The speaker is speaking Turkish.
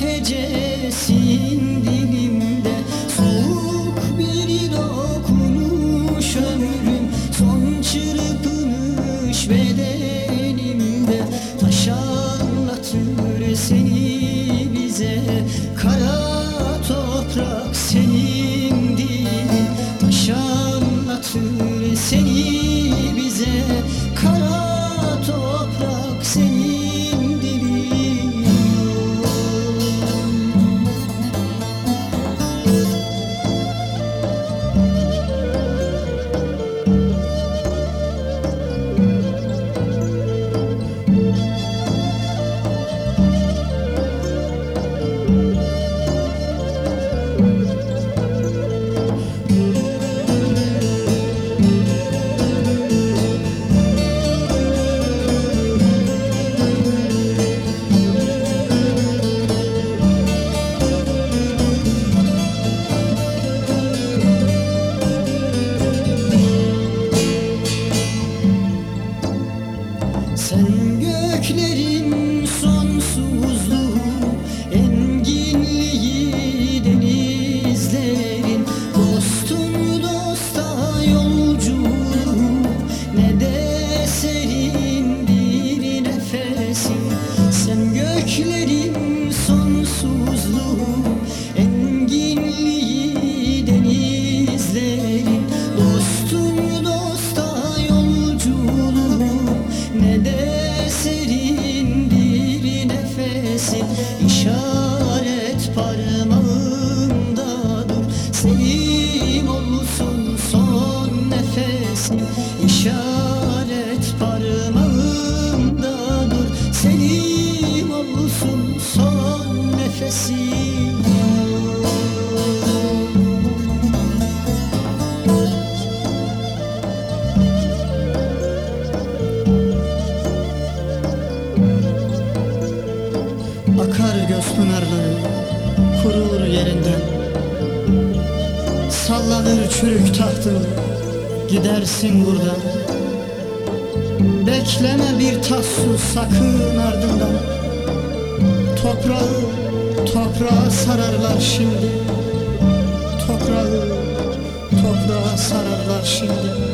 hecesin dilimde. Soğuk bir dokunuş ömrüm Son çırpınış bedenimde. Taş anlatır seni bize you Senin olsun son nefesin İşaret parmağındadır Senin olsun son nefesin Akar göz pınarları kurulur yerinden Sallanır çürük tahtın gidersin buradan. Bekleme bir tas su sakın ardından. Toprağı toprağa sararlar şimdi. Toprağı toprağa sararlar şimdi